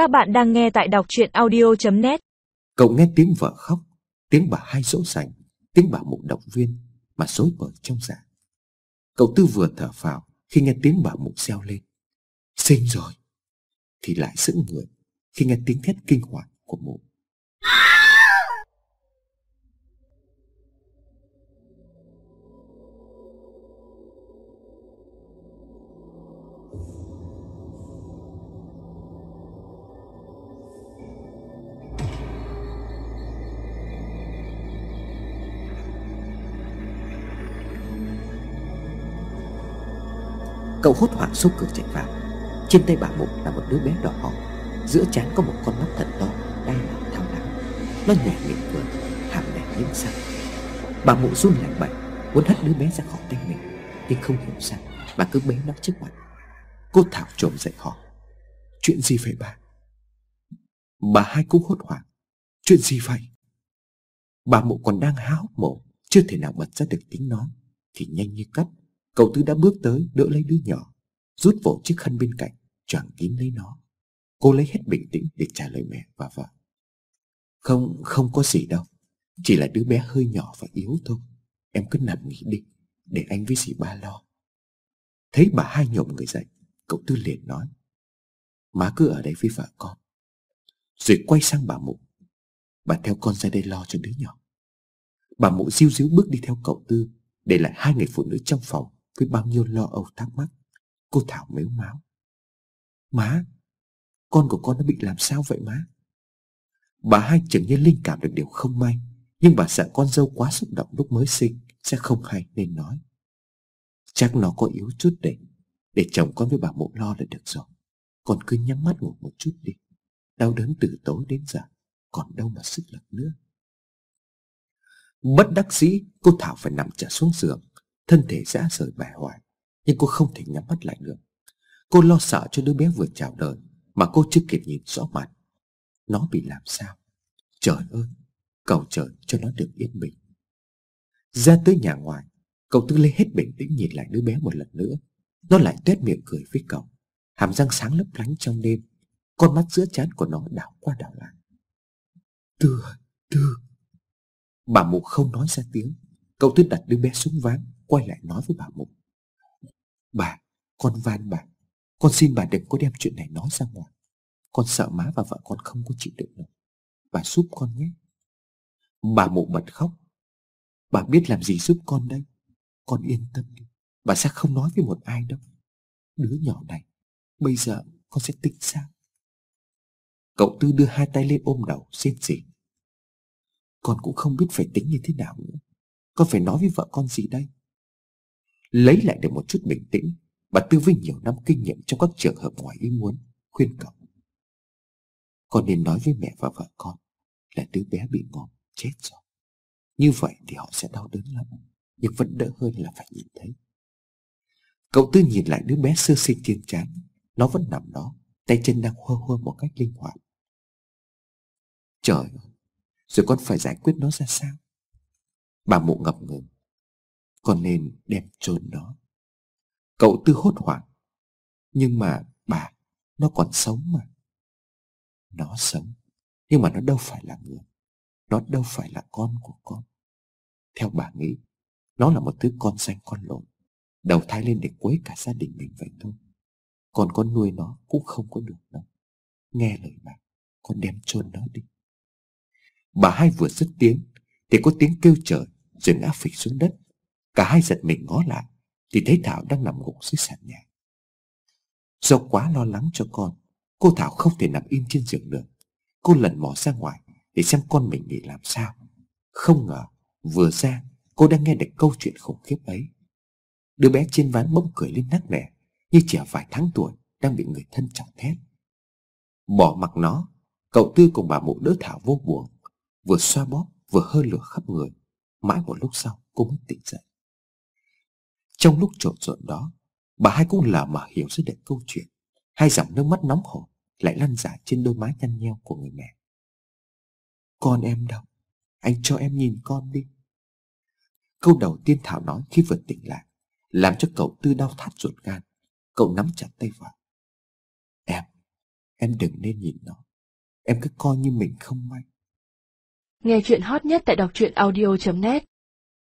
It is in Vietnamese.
Các bạn đang nghe tại đọc chuyện audio.net Cậu nghe tiếng vợ khóc, tiếng bà hai dỗ dành, tiếng bà mụ động viên mà rối bời trong dạ. Cậu Tư vừa thở phào khi nghe tiếng bà mụ reo lên. Sinh rồi! Thì lại sững người khi nghe tiếng thét kinh hoàng của mụ. Cậu hốt hoảng xúc cửa chạy vào. Trên tay bà mụ là một đứa bé đỏ hồng. Giữa trán có một con mắt thật to, Đang làm thao lắng. Nó nhảy miệng cười, Hàm đẹp những xanh Bà mụ run lạnh bậy Muốn hất đứa bé ra khỏi tay mình, Nhưng không hiểu sao, Bà cứ bế nó trước mặt. Cô Thảo trồm dậy hỏi, Chuyện gì vậy bà? Bà hai cũng hốt hoảng, Chuyện gì vậy? Bà mụ còn đang há hốc mồm, Chưa thể nào bật ra được tiếng nói, Thì nhanh như cắt Cậu Tư đã bước tới đỡ lấy đứa nhỏ Rút vội chiếc khăn bên cạnh Choàng kín lấy nó. Cô lấy hết bình tĩnh để trả lời mẹ và vợ. Không, không có gì đâu Chỉ là đứa bé hơi nhỏ và yếu thôi. Em cứ nằm nghỉ đi Để anh với dì ba lo. Thấy bà hai nhộm người dậy Cậu Tư liền nói Má cứ ở đây với vợ con. Rồi quay sang bà mụ. Bà theo con ra đây lo cho đứa nhỏ. Bà mụ diêu xiêu bước đi theo cậu Tư Để lại hai người phụ nữ trong phòng. Với bao nhiêu lo âu thắc mắc, Cô Thảo mếu máu. Má, Con của con đã bị làm sao vậy má? Bà hai chẳng như linh cảm được điều không may, Nhưng bà sợ con dâu quá xúc động lúc mới sinh Sẽ không hay nên nói. Chắc nó có yếu chút để Để chồng con với bà mụ lo là được rồi. Con cứ nhắm mắt ngủ một chút đi, Đau đớn từ tối đến giờ, Còn đâu mà sức lực nữa. Bất đắc dĩ, Cô Thảo phải nằm trở xuống giường Thân thể rã rời bẻ hoài, Nhưng cô không thể nhắm mắt lại được. Cô lo sợ cho đứa bé vừa chào đời Mà cô chưa kịp nhìn rõ mặt. Nó bị làm sao? Trời ơi, Cầu trời cho nó được yên bình. Ra tới nhà ngoài, Cậu Tư lấy hết bình tĩnh nhìn lại đứa bé một lần nữa. Nó lại tuét miệng cười với cậu. Hàm răng sáng lấp lánh trong đêm, Con mắt giữa chán của nó đảo qua đảo lại. Tư ơi, Tư. Bà mụ không nói ra tiếng. Cậu Tư đặt đứa bé xuống ván. Quay lại nói với bà mụ. Bà, con van bà Con xin bà đừng có đem chuyện này nói ra ngoài. Con sợ má và vợ con không có chịu đựng được Bà giúp con nhé. Bà mụ bật khóc. Bà biết làm gì giúp con đây? Con yên tâm đi. Bà sẽ không nói với một ai đâu. Đứa nhỏ này Bây giờ con sẽ tính sao Cậu Tư đưa hai tay lên ôm đầu xin xỉ Con cũng không biết phải tính như thế nào nữa. Con phải nói với vợ con gì đây? Lấy lại được một chút bình tĩnh Bà Tư với nhiều năm kinh nghiệm trong các trường hợp ngoài ý muốn, Khuyên cậu. Con nên nói với mẹ và vợ con Là đứa bé bị ngộm, chết rồi. Như vậy thì họ sẽ đau đớn lắm, Nhưng vẫn đỡ hơn là phải nhìn thấy. Cậu Tư nhìn lại đứa bé sơ sinh trên trán, Nó vẫn nằm đó, Tay chân đang hơ hơ một cách linh hoạt. Trời ơi, Rồi con phải giải quyết nó ra sao? Bà mụ ngập ngừng. Con nên đem chôn nó. Cậu Tư hốt hoảng, Nhưng mà bà, Nó còn sống mà. Nó sống, Nhưng mà nó đâu phải là người, Nó đâu phải là con của con. Theo bà nghĩ, Nó là một thứ con xanh con lộn, Đầu thai lên để quấy cả gia đình mình vậy thôi. Còn con nuôi nó cũng không có được đâu. Nghe lời bà, Con đem chôn nó đi. Bà hai vừa dứt tiếng, Thì có tiếng kêu trời Rồi ngã phịch xuống đất. Cả hai giật mình ngó lại, Thì thấy Thảo đang nằm ngủ dưới sàn nhà. Do quá lo lắng cho con, Cô Thảo không thể nằm im trên giường được. Cô lần mò ra ngoài Để xem con mình bị làm sao. Không ngờ, vừa ra, Cô đang nghe được câu chuyện khủng khiếp ấy. Đứa bé trên ván bỗng cười lên nắc nẻ, Như trẻ vài tháng tuổi Đang bị người thân chọc thét. Bỏ mặc nó, Cậu Tư cùng bà mụ đỡ Thảo vô buồn, Vừa xoa bóp, vừa hơi lửa khắp người. Mãi một lúc sau, cô mới tỉnh dậy. Trong lúc trộn rộn đó Bà hai cũng lờ mà hiểu ra được câu chuyện. Hai dòng nước mắt nóng hổi Lại lăn dài trên đôi má nhăn nheo của người mẹ. Con em đâu? Anh cho em nhìn con đi. Câu đầu tiên Thảo nói khi vừa tỉnh lại Làm cho cậu Tư đau thắt ruột gan. Cậu nắm chặt tay vợ. Em, Em đừng nên nhìn nó. Em cứ coi như mình không may. Nghe chuyện hot nhất tại đọc truyện audio.net